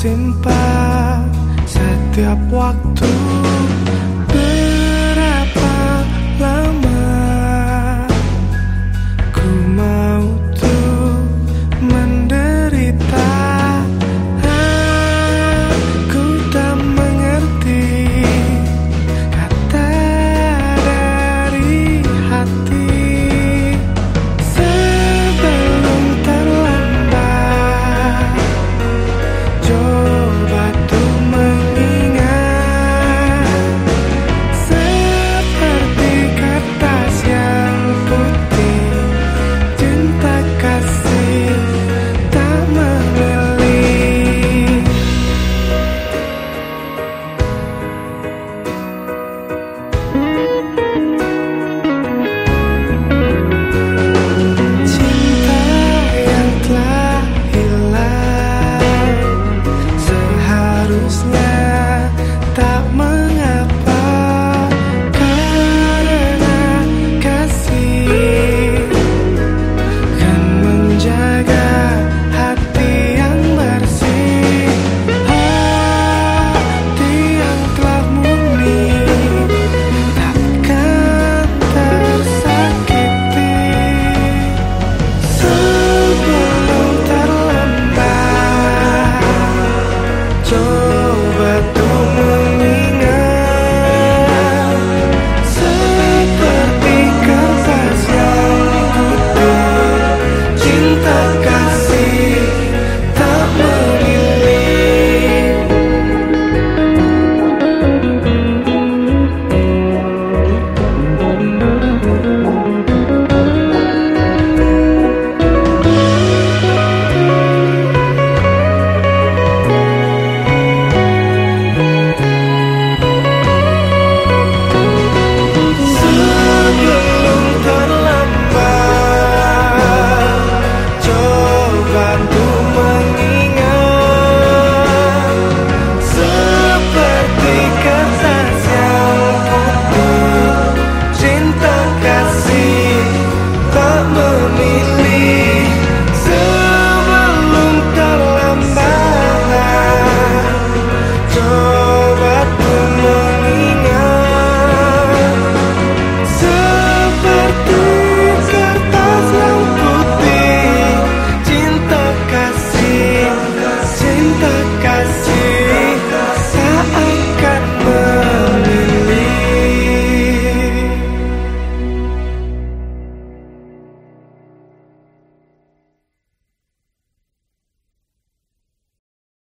simpan setiap waktu.